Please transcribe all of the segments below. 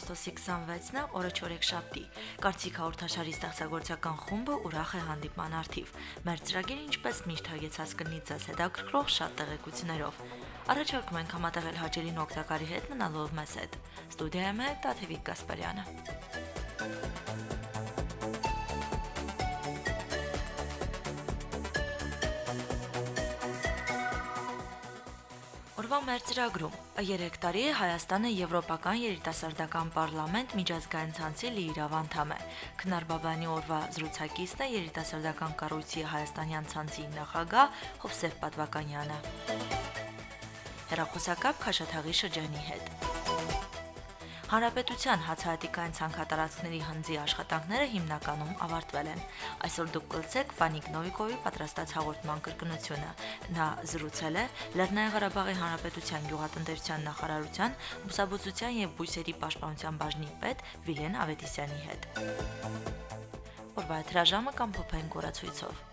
օգոստոսի 26-ն է, օրը չորեքշաբթի։ Կարծիք հաղորդաշարի ստեղծագործական խումբը ուրախ է հանդիպման արդիվ։ Մեր ծրագիրը ինչպես միշտ հագեցած կնի ձեզ հետաքրքրող շատ տեղեկություններով։ Առաջարկում ենք համատեղել հաճելին օգտակարի հետ մնալով մեզ հետ։ Ստուդիայում է Տաթևիկ Գասպարյանը։ Օրվա մեր ծրագրում. 3 տարի է Հայաստանը Եվրոպական երիտասարդական պարլամենտ միջազգային ցանցի լիիրավ անդամ է։ Քնար Բաբանի օրվա զրուցակիցն է երիտասարդական կառույցի Հայաստանյան ցանցի նախագահ Հովսեփ Պատվականյանը։ Հերախոսակապ Խաշաթաղի շրջանի հետ։ Հանրապետության հացահատիկային ցանկատարածքների հնձի աշխատանքները հիմնականում ավարտվել են։ Այսօր դուք կլսեք Վանիկ Նովիկովի պատրաստած հաղորդման կրկնությունը։ Նա զրուցել է Լեռնային Ղարաբաղի Հանրապետության գյուղատնտեսության նախարարության բուսաբուծության եւ բույսերի պաշտպանության բաժնի պետ Վիլեն Ավետիսյանի հետ։ Օրվա հրաժամը կամ փոփային կորացույցով։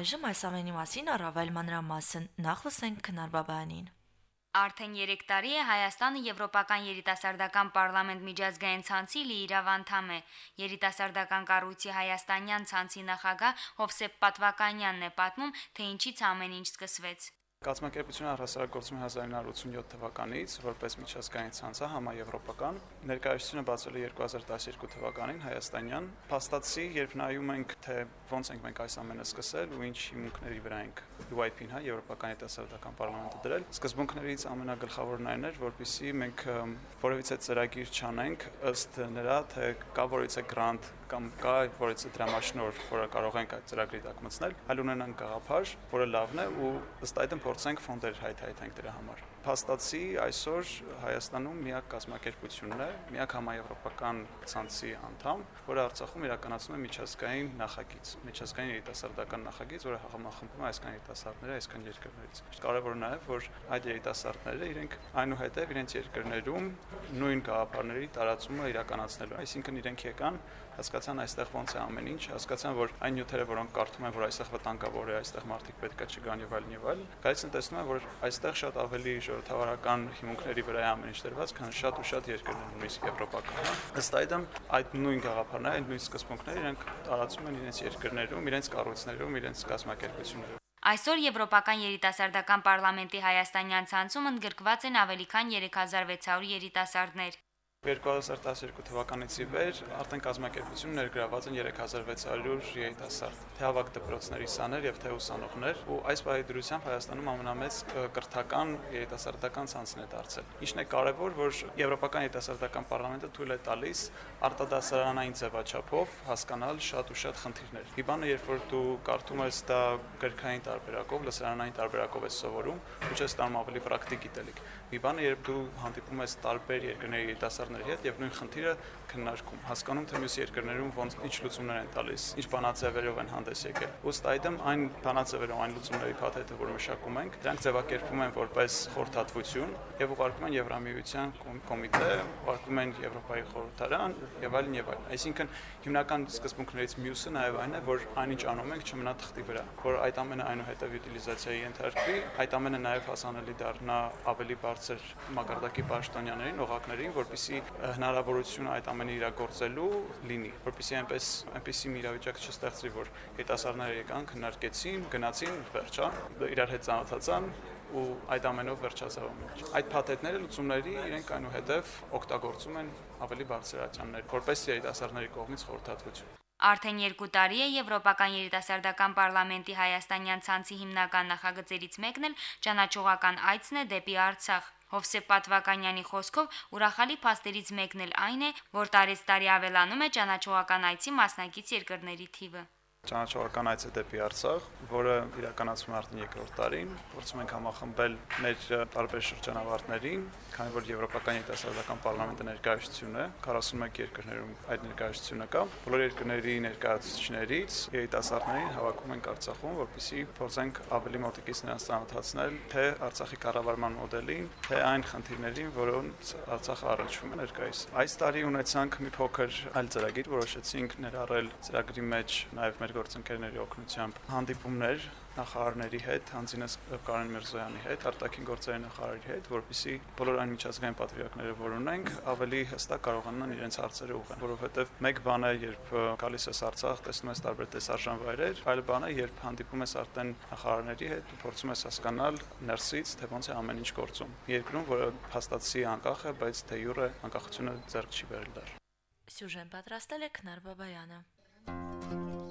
Այժմ այս ամենի մասին առավել մանրամասն նախ լսենք Քնար Բաբայանին։ Արդեն 3 տարի է Հայաստանը Եվրոպական երիտասարդական պարլամենտ միջազգային ցանցի լիիրավ անդամ է։ Երիտասարդական կառույցի Հայաստանյան ցանցի նախագահ Հովսեփ Պատվականյանն է պատմում, թե ինչից ամեն ինչ սկսվեց։ Կազմակերպությունը առհասարակորցում 1987 թվականից որպես միջազգային ցանց է համաեվրոպական։ Ներկայացությունը բացվել է 2012 թվականին հայաստանյան։ Փաստացի, երբ նայում ենք, թե ոնց ենք մենք այս ամենը սկսել ու ինչ հիմունքների վրա ենք UIP-ն, հա, Եվրոպական հետազոտական պարլամենտը դրել, սկզբունքներից ամենագլխավորն այն էր, որպեսզի մենք որևիցե ծրագիր չանենք ըստ նրա, թե կա որևիցե գրանտ կամ կա որևիցե դրամաշնոր, որը կարող ենք այդ ծրագրի տակ մտցնել, այլ ունենանք գաղափար, որը լավն է ու ըստ այդմ փորձենք ֆոնդեր հայթայթենք դրա համար փաստացի այսօր Հայաստանում միակ կազմակերպությունն է, միակ համաեվրոպական ցանցի անդամ, որը Արցախում իրականացնում է միջազգային նախագիծ, միջազգային երիտասարդական նախագիծ, որը համախմբում է այսքան երիտասարդները այսքան երկրներից։ Կարևոր նաև, որ այդ երիտասարդները իրենք այնուհետև իրենց երկրներում նույն գաղափարների տարածումը իրականացնելու, այսինքն իրենք եկան հասկացան այստեղ ոնց է ամեն ինչ, հասկացան, որ այն նյութերը, որոնք կարդում են, որ այստեղ վտանգավոր է, այստեղ մարդիկ պետք է չգան եւ այլն եւ այլն, գալիս են տեսնում են, որ այստեղ շատ ավելի ժողովրդավարական հիմունքների վրա է ամեն ինչ դրված, քան շատ ու շատ երկրներ նույնիսկ եվրոպական։ Ըստ այդմ այդ նույն գաղափարները, այդ նույն սկզբունքները իրենք տարածում են իրենց երկրներում, իրենց կառույցներում, իրենց կազմակերպություններում։ Այսօր Եվրոպական երիտասարդական պարլամենտի հայաստանյան ցանցում ընդգրկված են ավելի քան 3600 երիտասարդներ։ 2012 թվականից ի վեր արդեն կազմակերպություն ներգրաված են 3600 երիտասարդ, թե հավաք դպրոցների սաներ եւ թե ուսանողներ, ու այս պահի դրությամբ Հայաստանում ամենամեծ կրթական երիտասարդական ցանցն է դարձել։ Ինչն է կարևոր, որ Եվրոպական երիտասարդական պարլամենտը թույլ է տալիս արտադասարանային ձևաչափով հասկանալ շատ ու շատ խնդիրներ։ Մի բանը, երբ որ դու կարդում ես դա գրքային տարբերակով, լսարանային տարբերակով ես սովորում, ու չես ստանում ավելի պրակտիկ գիտելիք։ Մի բանը, երբ դու հանդիպում ես տարբեր երկրների երիտասարդների հետ եւ նույն խնդիրը քննարկում, հասկանում թե մյուս երկրներում ոնց ինչ լուծումներ են տալիս, ինչ բանաձևերով են հանդես եկել։ Ոստ այդմ այն բանաձևերով, այն լուծումների փաթեթը, որ մշակում ենք, դրանք ձևակերպվում են որպես խորհրդատվություն եւ ուղարկվում են Եվրամիության կոմիտե, ուղարկվում են Եվրոպայի խորհրդարան եւ այլն եւ այլն։ Այսինքն հիմնական սկզբունքներից մյուսը նաեւ այն է, որ այնինչ անում ենք չմնա թղթի վրա, որ այդ ամենը այնուհետև յուտիլիզացիայի ենթարկվի, այդ ամենը նաեւ հասանելի դառնա ավելի բարձր մակարդակի պաշտոնյաներին, օղակներին, որպիսի հնարավորությունը այդ ամենը իրագործելու լինի, որպեսզի այնպես այնպեսի մի իրավիճակ չստեղծվի, որ հետասարները եկան, քննարկեցին, գնացին, վերջա, իրար հետ ծանոթացան ու այդ ամենով վերջացավ ամենը։ Այդ փաթեթները լուծումների իրենք այնուհետև օգտագործում են ավելի բարձրացաններ, որպես երիտասարդների կողմից խորհրդատվություն։ Արդեն երկու տարի է Եվրոպական երիտասարդական պարլամենտի հայաստանյան ցանցի հիմնական նախագծերից մեկն էլ ճանաչողական այցն է դեպի Արցախ։ Հովսեփ Պատվականյանի խոսքով ուրախալի փաստերից մեկն էլ այն է, որ տարեց տարի ավելանում է ճանաչողական այցի մասնակից երկրների թիվը։ ճանաչողական այց է դեպի Արցախ, որը իրականացվում է արդեն երկրորդ տարին։ Փորձում ենք համախմբել մեր տարբեր շրջանավարտներին, քանի որ Եվրոպական երիտասարդական պարլամենտը ներկայացություն է 41 երկրներում այդ ներկայացությունը կա։ Բոլոր երկրների ներկայացուցիչներից երիտասարդներին հավաքում ենք Արցախում, որպեսզի փորձենք ավելի մոտիկից նրանց ծանոթացնել թե Արցախի կառավարման մոդելին, թե այն խնդիրներին, որոնց Արցախը առնչվում է ներկայիս։ Այս տարի ունեցանք մի փոքր այլ ծրագիր, որոշեցինք ներառել ծրագրի մեջ նաև մեր գործընկերների օգնությամբ հանդիպումներ նախարարների հետ, Հանձինես Կարեն Միրզոյանի հետ, արտաքին գործերի նախարարի հետ, որպիսի բոլոր այն միջազգային պատվիրակները, որ ունենք, ավելի հստակ կարողանան իրենց հարցերը ուղղել, որովհետև մեկ բան է, երբ գալիս ես Արցախ, տեսնում ես տարբեր տեսարժան վայրեր, այլ բան է, երբ հանդիպում ես արդեն նախարարների հետ ու փորձում ես հասկանալ ներսից, թե ոնց է ամեն ինչ գործում։ Երկրում, որը հաստատսի անկախ է, բայց թե յուրե անկախությունը ձեռք չի բերել դեռ։ Սյուժեն պատրաստել է Քնար Բաբայանը։ մորցած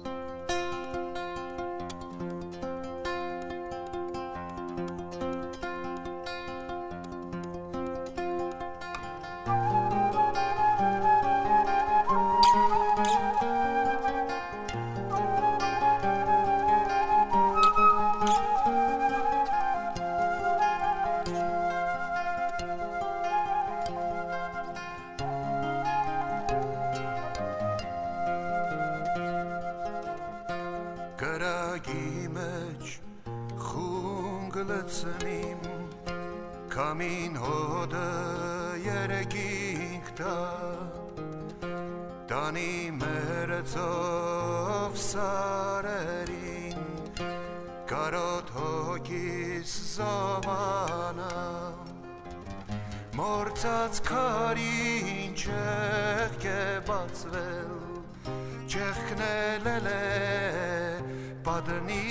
չեղքնել է պատնի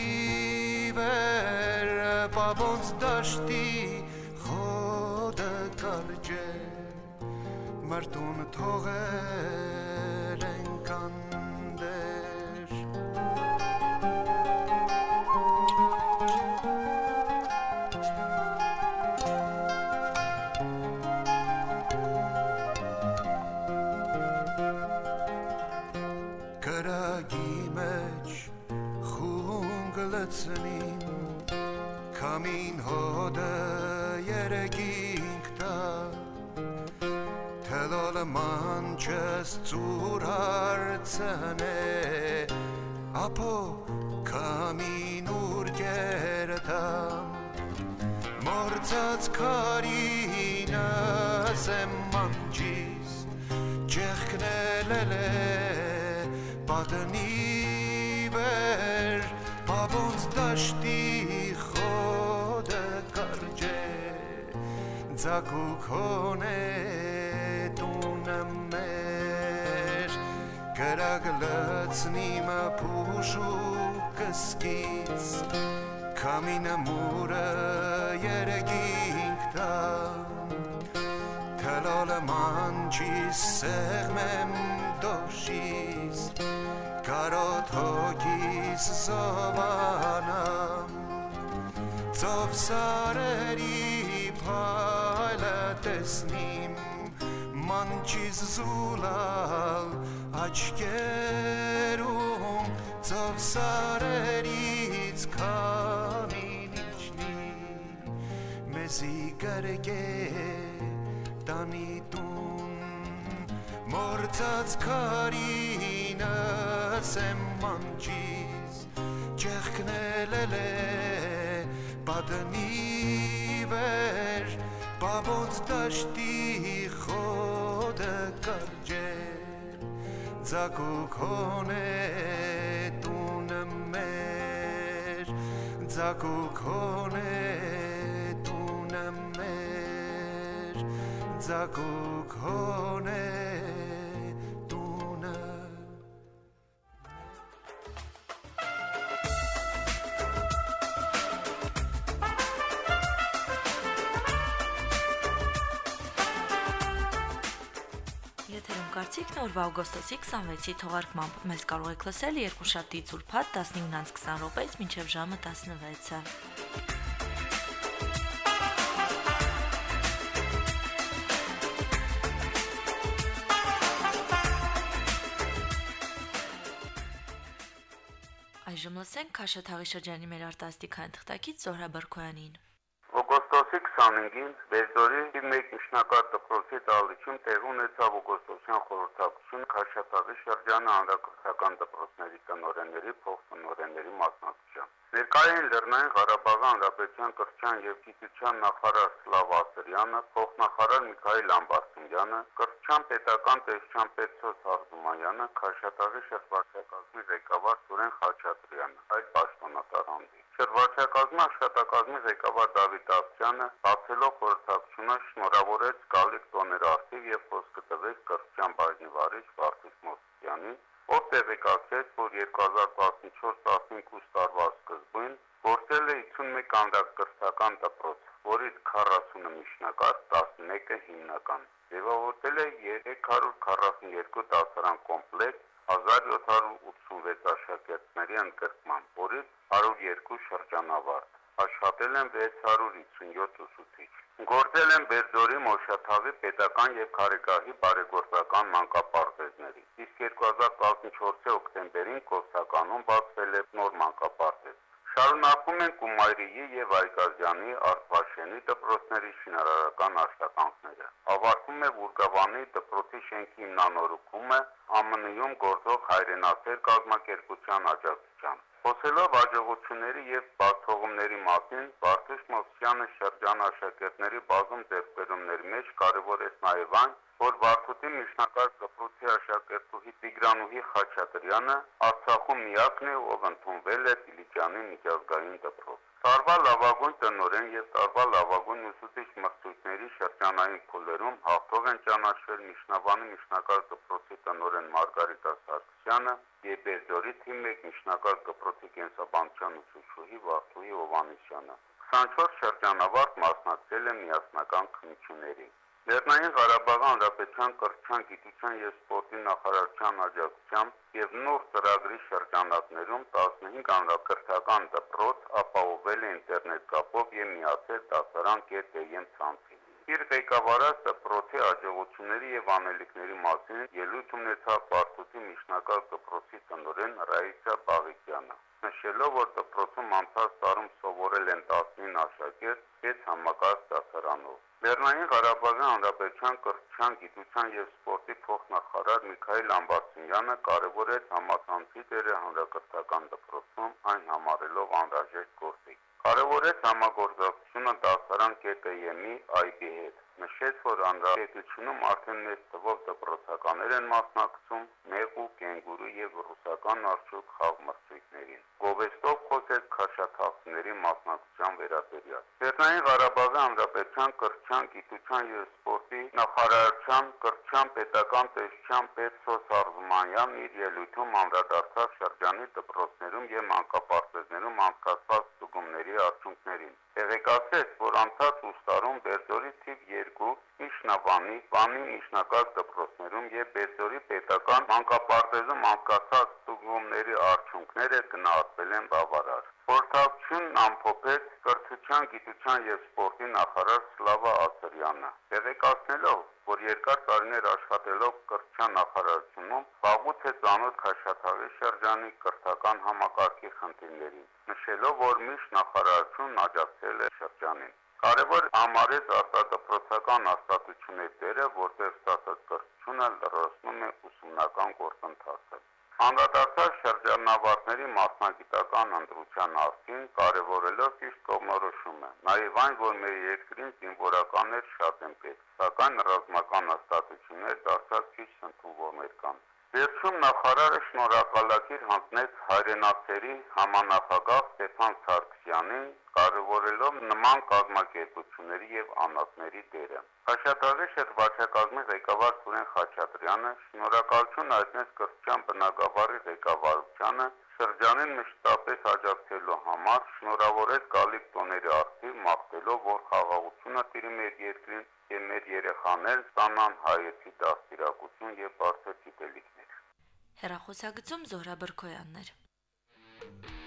վեր բաբոնց դաշտի խոդը կարջե մարտուն թողել չես ծուր հարցնե ապո կամին ուրգերտամ մորցած քարինս եմ մանջիս չեղքնել է պատնի վեր բաբոնց դաշտի խոդը կարջե ձակուկ հոնե գրագլցնի մփուշու կսկից Քամինը մուրը երեգինք տա Թելոլը մանչիս սեղմեմ դոշիս Կարոտ հոգիս զովանամ Ծով սարերի փայլը տեսնիմ Մանչիս զուլալ աչքերում ծով սարերից քամին իջնի մեզի գրկե տանի տուն մորցած քարինս եմ մանջիս չեղքնել է պատնի վեր բաբոց դաշտի խոդը կարջե Ձակուքոնե տունը մեր Ձակուքոնե տունը մեր Ձակուքոնե Կարծիքն օրվա օգոստոսի 26-ի թողարկմամբ մեզ կարող եք լսել երկուշաբթի ծուրփատ 15-ից 20 րոպեից մինչև ժամը 16-ը։ Այժմ լսենք Քաշաթաղի շրջանի մեր արտասթիկային թղթակից Զոհրա Բրկոյանին։ Օգոստոսի 25-ին Բերձորի 1 միջնակարգ դպրոցի տալիչում տեղ ունեցավ օգոստոսյան խորհրդակցություն Քաշաթաղի շրջանի հանրակրթական դպրոցների տնօրենների փոխտնօրենների մասնակցությամբ։ Ներկային Լեռնային Ղարաբաղի Հանրապետության կրթության եւ գիտության նախարար Սլավ Ասրյանը, փոխնախարար Միքայել Ամբարսումյանը, կրթության պետական տեսչան Պետրոս Արզումանյանը, Քաշաթաղի շրջակազմի ղեկավար Սուրեն Խաչատրյանը, այլ պաշտոնատարանදී։ Շրջակազմի աշխատակազմի ղեկավար Դավիթ Ավսյանը բացելով խորհրդակցությունը շնորհավորեց Գալիկ տոներ արդիվ եւ խոսքը տվեց կրթության բաժնի վարիչ Վարդուս Մոսյանին, ով տեղեկացրեց, որ 2014-15 տարվա սկզբին գործել է 51 կանդակրթական դպրոց, որից 40-ը միջնակարգ, 11-ը հիմնական։ Ձևավորել է 342 դասարան կոմպլեկտ 1786 աշակերտների ընդգրկման, որից 102 շրջանավարտ աշխատել են 657 ուսուցիչ։ Գործել են Բերձորի Մոշաթավի պետական եւ Խարիկահի բարեգործական մանկապարտեզների։ Իսկ 2014-ի օկտեմբերին Կովսականում բացվել է նոր մանկապարտեզ։ Շարունակում են Կումայրիի եւ Այգազյանի Արփաշենի դպրոցների շինարարական աշխատանքները։ Ավարտվում է Վուրգավանի դպրոցի շենքի հիմնանորոգումը ԱՄՆ-ում գործող հայրենասեր կազմակերպության աջակցությամբ։ Խոսելով աջակցությունների եւ բացողումների մասին, Վարդուշ Մովսյանը շրջան աշակերտների բազում ձեռքբերումների մեջ կարևորեց նաեւ այն, որ Վարդուտի միջնակարգ դպրոցի աշակերտուհի Տիգրանուհի Խաչատրյանը Արցախում միակն է, ով ընդունվել է Դիլիջանի միջազգային դպրոց։ Տարվա լավագույն տնորեն եւ տարվա լավագույն ուսուցիչ մրցույթների շրջանային փուլերում հաղթող են ճանաչվել Միշնավանի միջնակարգ դպրոցի տնորեն Մարգարիտա Սարգսյանը եւ Բերձորի թիմ 1 միջնակարգ դպրոցի կենսաբանության ուսուցչուհի Վարդուհի Հովանեսյանը։ 24 շրջանավարտ մասնակցել են միասնական քննությունների։ Լեռնային Ղարաբաղի Հանրապետության կրթության, գիտության եւ սպորտի նախարարության աջակցությամբ եւ նոր ծրագրի շրջանակներում 15 հանրակրթական դպրոց ապահովել է ինտերնետ կապով եւ միացել դասարան.am ցանցին։ Իր ղեկավարած դպրոցի աջակցությունների եւ անելիքների մասին ելույթ ունեցավ Պարտուտի միջնակարգ դպրոցի տնօրեն Ռայիսա Բաղիկյանը նշելով, որ դպրոցում անցած տարում Լեռնային Ղարաբաղի Հանրապետության կրթության, գիտության եւ սպորտի փոխնախարար Միքայել Ամբարսինյանը կարևորեց համացանցի դերը հանրակրթական դպրոցում, այն համարելով անհրաժեշտ գործիք։ Կարևորեց համագործակցությունը դասարան ԿՏԵՄ-ի ID-ի հետ։ Նշեց, որ հանրապետությունում արդեն մեծ թվով դպրոցականներ են մասնակցում մեղու, կենգուրու եւ ռուսական արչուկ խաղ մրցույթներին։ Գովեստով խոսեց քաշաթաղների մասնակցության վերաբերյալ։ Լեռնային Ղարաբաղի Հանրապետության կրթության, գիտության եւ սպորտի նախարարության կրթության պետական տեսչության Պետրոս Արզումանյանն իր ելույթում անդրադարձավ շրջանի դպրոցներում եւ մանկապարտեզներում անցկացված ստուգումների արդյունքներին։ Տեղեկացրեց, որ անցած ուստարում Բերձորի թիվ 2 Միշնավանի, Վանի միջնակարգ դպրոցներում եւ Բերձորի պետական մանկապարտեզում անցկացած ստուգումների արդյունքները գնահատվել են բավարար։ Խորհրդակցությունն ամփոփեց կրթության, գիտության եւ սպորտի նախարար Սլավա Ասրյանը, տեղեկացնելով, որ երկար տարիներ աշխատելով կրթության նախարարությունում զբաղվում է ծանոթ Խաշաթաղի շրջանի կրթական համակարգի խնդիրներին, նշելով, որ միշտ նախարարությունն աջակցել է շրջանին։ Կարևոր համարեց արտադրոցական աստատությունների դերը, որտեղ ստացած կրթությունը լրացնում է ուսումնական գործընթացը։ Անդրադարձած շրջանավարտների մասնագիտական ընտրության արդին կարևորելով ճիշտ կողմնորոշումը, նաև այն, որ մեր երկրին զինվորականներ շատ են պետք, սակայն ռազմական հաստատություններ դարձած քիչ ընդունվողներ կան։ Վերջում նախարարը շնորհակալակիր հանձնեց հայրենասերի համանախագահ Ստեփան Սարգսյանին, կարևորելով նման կազմակերպությունների եւ անասների դերը։ Խաշաթաղի շրջակազմի ղեկավար Սուրեն Խաչատրյանը շնորհակալություն հայտնեց կրթության բնակավարի ղեկավարությանը շրջանին մշտապես աջակցելու համար շնորհավորեց Գալիք տոների արխիվ մաղթելով, որ խաղաղությունը տիրի մեր երկրին եւ մեր երեխաներ ստանան հայեցի դաստիարակություն եւ բարձր գիտելիքներ։ Հերախոսագծում Զոհրա Բրկոյաններ։ Տականի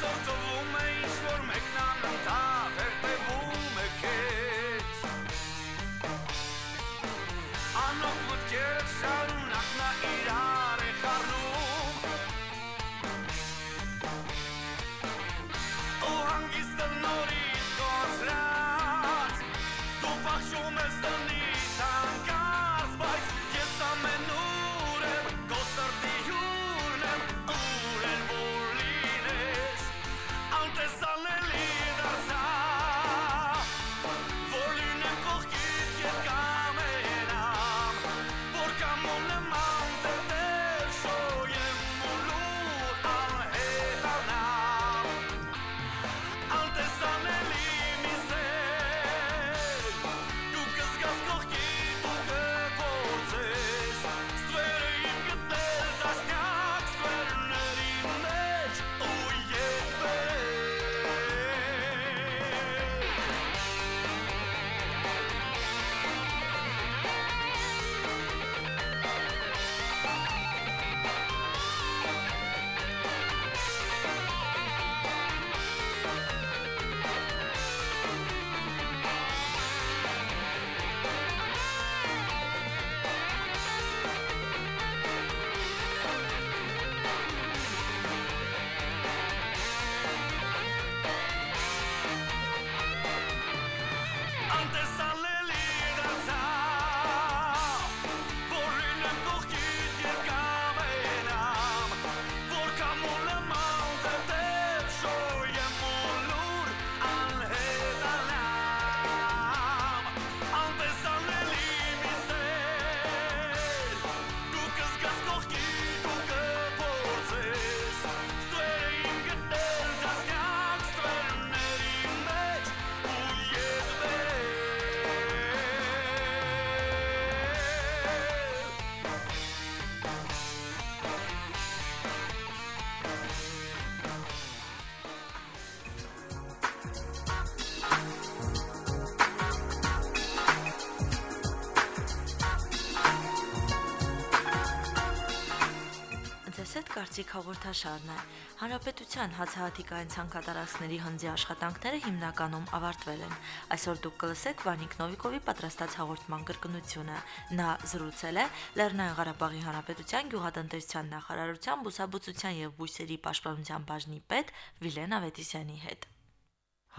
sort of woman slår mäknan e en taver pe bumeket Anok mut kjerët sa unak na irare harnu կարծիք հաղորդաշարն է։ Հանրապետության հացահատիկային ցանկատարածքների հնձի աշխատանքները հիմնականում ավարտվել են։ Այսօր դուք կլսեք Վանիկ Նովիկովի պատրաստած հաղորդման կրկնությունը։ Նա զրուցել է Լեռնային Ղարաբաղի Հանրապետության գյուղատնտեսության նախարարության բուսաբուծության եւ բույսերի պաշտպանության բաժնի պետ Վիլեն Ավետիսյանի հետ։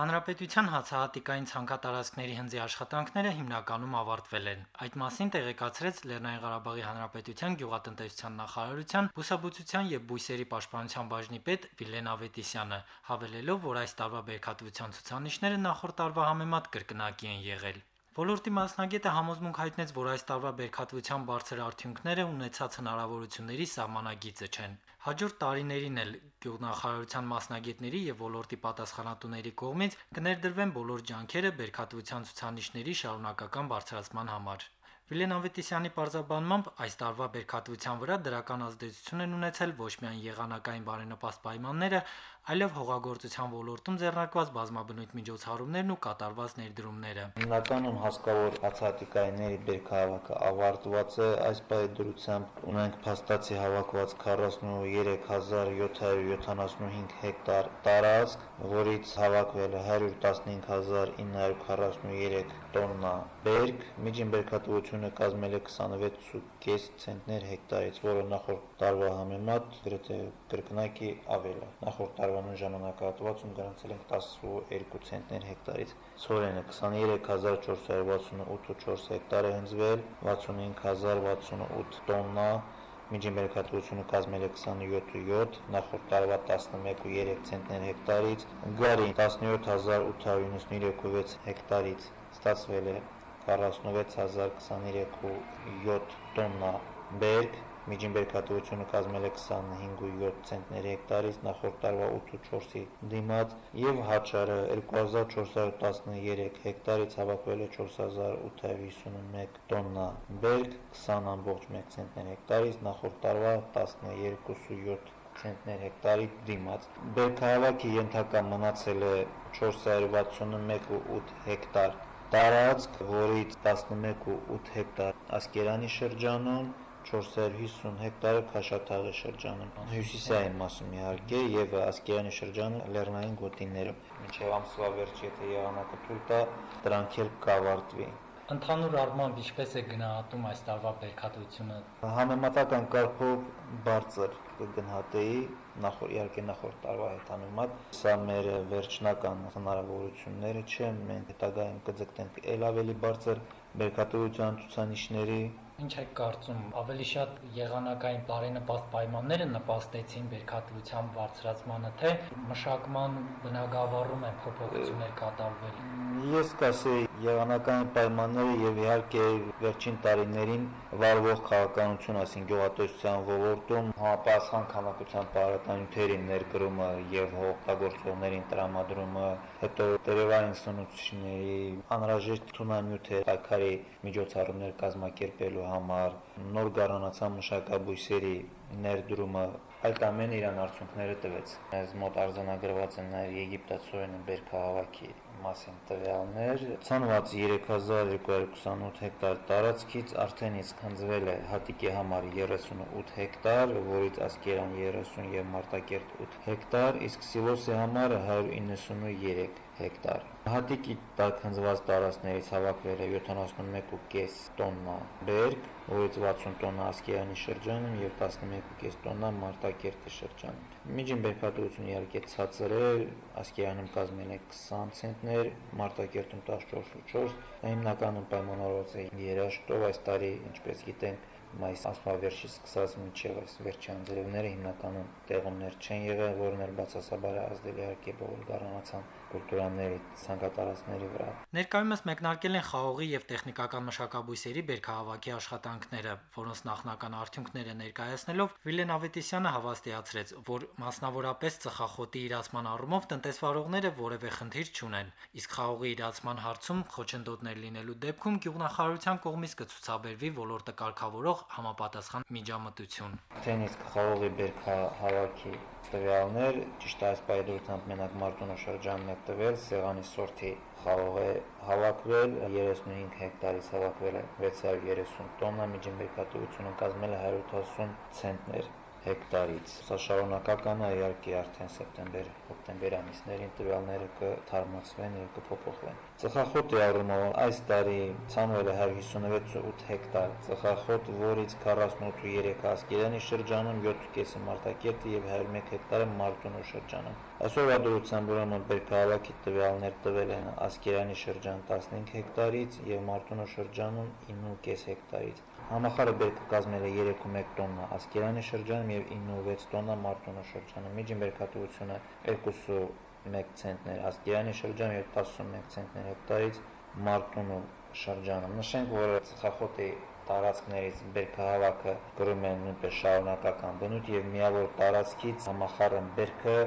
Հանրապետության հացահատիկային ցանկատարածքների հնձի աշխատանքները հիմնականում ավարտվել են։ Այդ մասին տեղեկացրեց Լեռնային Ղարաբաղի Հանրապետության գյուղատնտեսության նախարարության բուսաբուծության եւ բույսերի պաշտպանության բաժնի պետ Վիլեն Ավետիսյանը, հավելելով, որ այս տարվա բերքատվության ցուցանիշները նախորդ տարվա համեմատ կրկնակի են եղել։ Ոլորտի մասնագետը համոզմունք հայտնեց, որ այս տարվա բերքատվության բարձր արդյունքները ունեցած հնարավորությունների սահմանագիծը չեն։ Հաջորդ տարիներին էլ գյուղնախարարության մասնագետների եւ ոլորտի պատասխանատուների կողմից կներդրվեն բոլոր ջանքերը բերքատվության ցուցանիշների շարունակական բարձրացման համար։ Վիլեն Ավետիսյանի պարզաբանմամբ այս տարվա բերքատվության վրա դրական ազդեցություն են ունեցել ոչ միայն եղանակային բարենպաստ պայմանները, այլև հողագործության ոլորտում ձեռնարկված բազմաբնույթ միջոցառումներն ու կատարված ներդրումները։ Հիմնականում հսկավոր հացահատիկայինների բերքահավաքը ավարտված է, այս պայդրությամբ ունենք փաստացի հավաքված 43775 հեկտար տարածք, որից հավաքվել է 115943 տոննա բերք, միջին բերքատվությունը կազմել է 26.5 ցենտներ հեկտարից, որը նախորդ տարվա համեմատ գրեթե կրկնակի ավել է։ Նախորդ տարվա ժամանակահատվածում գրանցել ենք 12 ցենտներ հեկտարից։ Ցորենը 23468.4 հեկտար է հնձվել, 65068 տոննա Միջին բերքատվությունը կազմել է 27.7, նախորդ տարվա 11.3 ցենտներ հեկտարից, գարի 17893.6 հեկտարից ստացվել է 46023.7 տոննա բերք, միջին բերքատվությունը կազմել է 25.7 ցենտներ հեկտարից, նախորդ տարվա 8.4-ի դիմաց, եւ հաճարը 2413 հեկտարից հավաքվել է 4851 տոննա բերք, 20.1 ցենտներ հեկտարից, նախորդ տարվա 12.7 ցենտներ հեկտարի դիմաց։ Բերքահավաքի ենթակա մնացել է 461.8 հեկտար տարածք, որից 11.8 հեկտար Ասկերանի շրջանում, 450 հեկտարը Քաշաթաղի շրջանում, հյուսիսային մասում իհարկե եւ Ասկերանի շրջանը լեռնային գոտիներում։ Մինչեւ ամսվա վերջ, եթե եղանակը թույլ տա, դրանք էլ կավարտվի։ Ընդհանուր առմամբ ինչպես է գնահատում այս տարվա բերքատվությունը։ Համեմատական կարգով բարձր կգնահատեի նախորդ իհարկե նախորդ տարվա հետ համեմատ սա մեր վերջնական հնարավորությունները չէ մենք հետագայում կձգտենք ել ավելի բարձր բերքատվության ցուցանիշների Ինչ եք կարծում, ավելի շատ եղանակային բարենպաստ պայմանները նպաստեցին բերքատվության բարձրացմանը, թե մշակման բնագավառում են փոփոխություններ կատարվել։ Ես կասեի եղանակային պայմանները եւ իհարկե վերջին տարիներին վարվող քաղաքականություն, ասին գյուղատնտեսության ոլորտում համապատասխան քանակության պարարտանյութերի ներկրումը եւ հողօգտագործողներին տրամադրումը, հետո տերևային սնուցիչների անհրաժեշտ թունանյութեր, պայքարի միջոցառումներ կազմակերպելու համար, նոր գառնանացան մշակաբույսերի ներդրումը այդ ամենը իրան արդյունքները տվեց։ Այս մոտ արձանագրված են նաև Եգիպտացորենը բերքահավաքի մասին տվյալներ։ Ցանված 3228 հեկտար տարածքից արդեն իսկ հնձվել է հատիկի համար 38 հեկտար, որից ասկերան 30 եւ Մարտակերտ 8 հեկտար, իսկ սիլոսի համար 193 հեկտար։ Հատիկի տակ հնձված տարածքներից հավաքվել է 71.5 տոննա բերք, որից 60 տոննա Ասկերանի շրջանում եւ 11.5 տոննա Մարտակերտի շրջանում։ Միջին բերքատվությունը իհարկե ցածր է, Ասկերանում կազմել է 20 ցենտներ, Մարտակերտում 14.4, հիմնականում պայմանավորված է երաշտով այս տարի, ինչպես գիտենք, մայիս ամսվա վերջից սկսած մինչև այս վերջյան ձևները հիմնականում տեղումներ չեն եղել, որն էլ բացասաբար ազդել իհարկե բոլոր գառնանացան կուլտուրաների ցանկատարածների վրա։ Ներկայումս մեկնարկել են խաղողի եւ տեխնիկական մշակաբույսերի բերքահավաքի աշխատանքները, որոնց նախնական արդյունքները ներկայացնելով Վիլեն Ավետիսյանը հավաստիացրեց, որ մասնավորապես ծխախոտի իրացման առումով տնտեսվարողները որևէ խնդիր չունեն, իսկ խաղողի իրացման հարցում խոչընդոտներ լինելու դեպքում գյուղնախարարության կողմից կցուցաբերվի ոլորտը կարգավորող համապատասխան միջամտություն։ Թենիս խաղողի բերքահավաքի տվյալներ, ճիշտ այս պայդրությամբ մենակ Մարտունո շրջանն է տվել, Սեղանի սորթի խաղող է հավաքվել 35 հեկտարից հավաքվել է 630 տոննա, միջին բերքատվությունը կազմել է 180 ցենտներ հեկտարից։ Սա շարունակական է, իհարկե արդեն սեպտեմբեր, հոկտեմբեր ամիսներին տվյալները կթարմացվեն եւ կփոփոխվեն։ Ծխախոտի առումով այս տարի է 156.8 հեկտար ծխախոտ, որից 48.3 Ասկերանի շրջանում, 7.5 Մարտակերտի եւ 101 հեկտարը Մարտունու շրջանում։ Այսօրվա դրությամբ ուրեմն բերքահավաքի տվյալներ տվել են Ասկերանի շրջան 15 հեկտարից եւ Մարտունու շրջանում 9.5 հեկտարից։ Համախառը է 3.1 տոննա Ասկերանի շրջանում եւ 9.6 տոննա Մարտունու շրջանում։ Միջին բերքատվությունը 2.1 ցենտներ Ասկերանի շրջանում եւ 11 ցենտներ հեկտարից Մարտունու շրջանում։ Նշենք, որ ծխախոտի տարածքներից բերքահավաքը գրում են նույնպես շարունակական բնույթ եւ միավոր տարածքից համախառն բերքը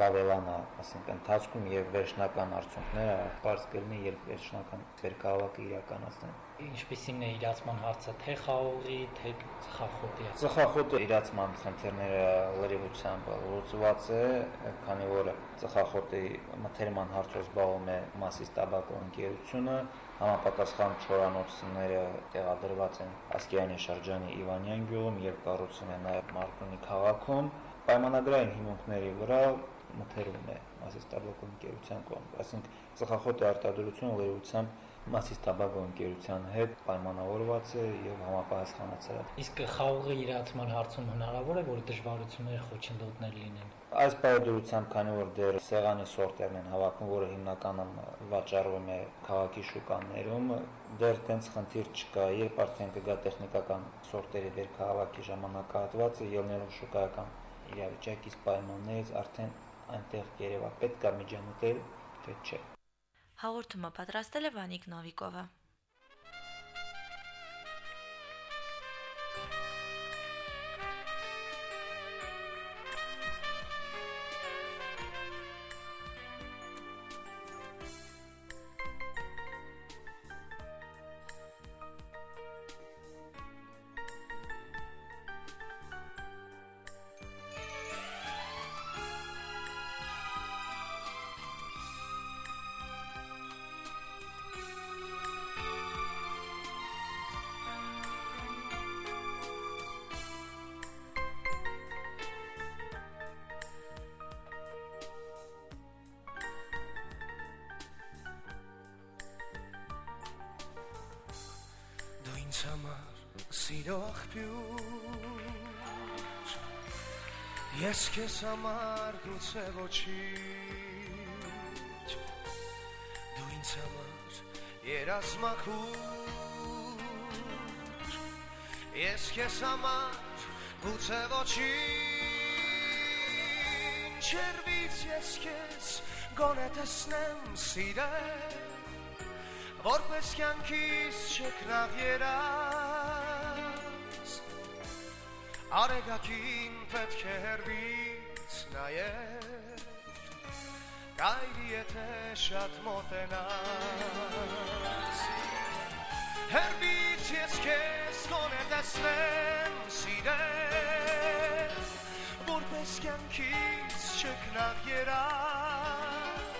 կավելանա, ասենք ընթացքում եւ վերջնական արդյունքները բարձ կլինի, երբ վերջնական վերկահավաքը իրականացնեն ինչպիսին է իրացման հարցը թե խաղողի, թե ծխախոտի։ Ծխախոտը իրացման խնդիրները լրիվությամբ լուծված է, քանի որ ծխախոտի մթերման հարցով զբաղվում է Մասիս տաբակո ընկերությունը, համապատասխան չորանոցները տեղադրված են Ասկերանի շրջանի Իվանյան գյուղում եւ կառուցվում է նաեւ Մարտունի քաղաքում պայմանագրային հիմունքների վրա մթերում է Մասիս տաբակո ընկերության կողմից, այսինքն ծխախոտի արտադրությունը լրիվությամբ Մասիս տաբակո ընկերության հետ պայմանավորված է եւ համապատասխանացել Իսկ խաղողի իրացման հարցում հնարավոր է, որ դժվարություններ խոչընդոտներ լինեն։ Այս բարդությամբ, քանի որ դեռ սեղանի սորտերն են հավաքում, որը հիմնականում վաճառվում է քաղաքի շուկաներում, դեռ տենց խնդիր չկա, երբ արդեն կգա տեխնիկական սորտերի վերքահավաքի ժամանակահատվածը ելնելով շուկայական իրավիճակից պայմաններից արդեն այնտեղ երևա պետք է միջամտել, թե չէ։ Հաղորդումը պատրաստել է Վանիկ Նովիկովը։ սիրո աղբյուր Ես քեզ համար գուցե ոչինչ Դու ինձ համար երազմակուր Ես քեզ համար գուցե ոչինչ Չերվից ես քեզ գոնե տեսնեմ սիրել որպես կյանքիս չկնաղ երաս Արեգակին պետք է հերվից նայել Կայրի եթե շատ մոտենաս Հերվից ես կեզ գոնե տեսնեմ սիրել Որպես կյանքիս չկնաղ երաս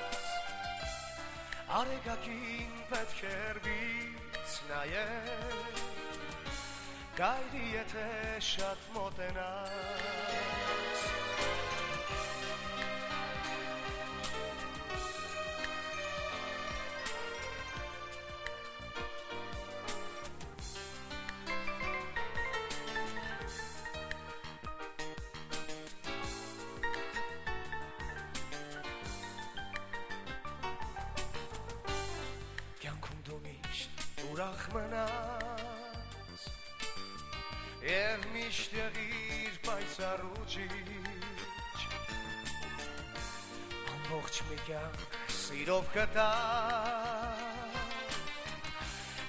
Արեգակին պետք է հերվից նայել Գայրի եթե շատ մոտենաս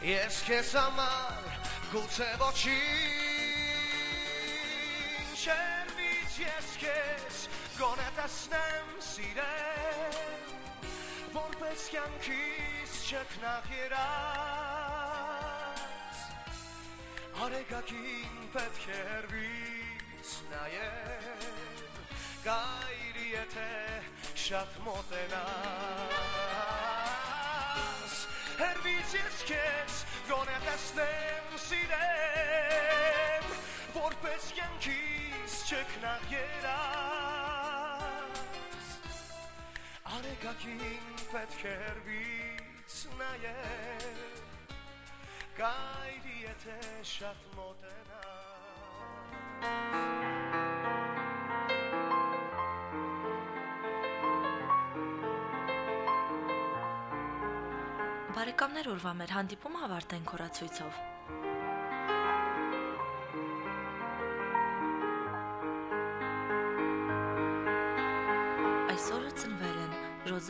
Ես քեզ համար գուցե ոչինչ Շերվից ես քեզ գոնե տեսնեմ սիրել որպես կյանքիս չքնախ երաս Արեգակին պետք է հերվից նայել Գայրի եթե շատ մոտենաս Հերվից ես քեզ գոնե տեսնեմ սիրեմ Որպես կյանքիս չքնախ երաս Արեգակին պետք է հերվից նայել Կայրի եթե շատ մոտենա Բարեկամներ ուրվա մեր հանդիպումը ավարտենք հորացույցով։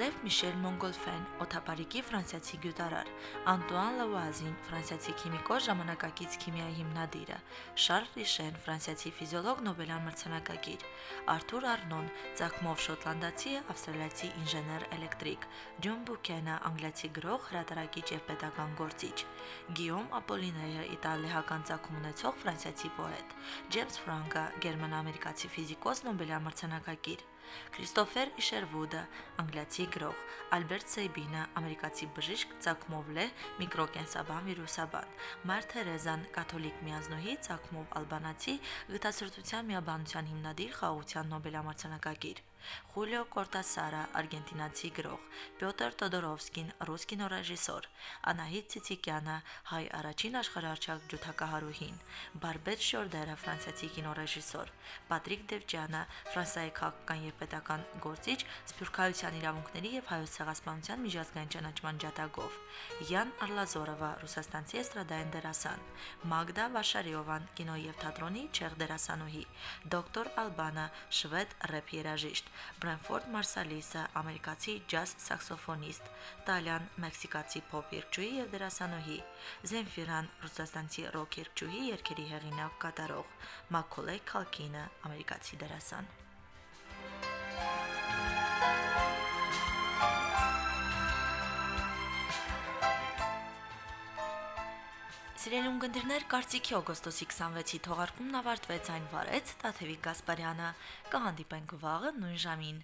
Ժոզեֆ Միշել Մոնգոլֆեն, օթապարիկի ֆրանսիացի գյուտարար, Անտուան Լավուազին, ֆրանսիացի քիմիկոս ժամանակակից քիմիայի հիմնադիրը, Շարլ Ռիշեն, ֆրանսիացի ֆիզիոլոգ Նոբելյան մրցանակակիր, Արթուր Արնոն, ցակմով շոտլանդացի, ավստրալիացի ինժեներ էլեկտրիկ, Ջոն Բուքենը, անգլիացի գրող, հրատարակիչ եւ պետական գործիչ, Գիոմ Ապոլինեյը, իտալիական ցակում ունեցող ֆրանսիացի պոետ, Ջեյմս Ֆրանկը, գերմանա-ամերիկացի ֆիզիկոս Նոբելյան մրցանակակիր, Քրիստոֆեր Իշերվուդը, անգլիացի գրող, Ալբերտ Սեյբինը, ամերիկացի բժիշկ, ցակմով լե, միկրոկենսաբան վիրուսաբան, Մար Թերեզան, կաթոլիկ միազնուհի, ցակմով ալբանացի, գտասրտության միաբանության հիմնադիր, խաղաղության Նոբելամրցանակակիր։ Խուլիո Կորտասարը, արգենտինացի գրող, Պյոտր Տոդորովսկին, ռուս կինոռեժիսոր, Անահիտ Ցիցիկյանը, հայ առաջին աշխարհարչակ ջութակահարուհին, Բարբետ Շորդերը, ֆրանսիացի կինոռեժիսոր, Պատրիկ Դևջյանը, ֆրանսիայի քաղաքական եւ պետական գործիչ, սփյուռքայության իրավունքների եւ հայոց ցեղասպանության միջազգային ճանաչման ջատագով, Յան Արլազորովը, ռուսաստանցի էստրադային դերասան, Մագդա Վաշարիովան, կինո եւ թատրոնի չեխ դերասանուհի, Դոկտոր Ալբանը, շվեդ ռեփ երաժիշտ, Բրենֆորդ Մարսալիսը, ամերիկացի ջազ սաքսոֆոնիստ, Տալյան մեքսիկացի փոփ երգչուհի եւ դերասանուհի, Զենֆիրան ռուսաստանցի ռոք երգչուհի, երգերի հեղինակ, կատարող, Մակոլեյ Քալկինը, ամերիկացի դերասան։ Սիրելի ունկնդիրներ, կարծիքի օգոստոսի 26-ի թողարկումն ավարտվեց այն վարեց Տաթևիկ Գասպարյանը։ Կհանդիպենք վաղը նույն ժամին։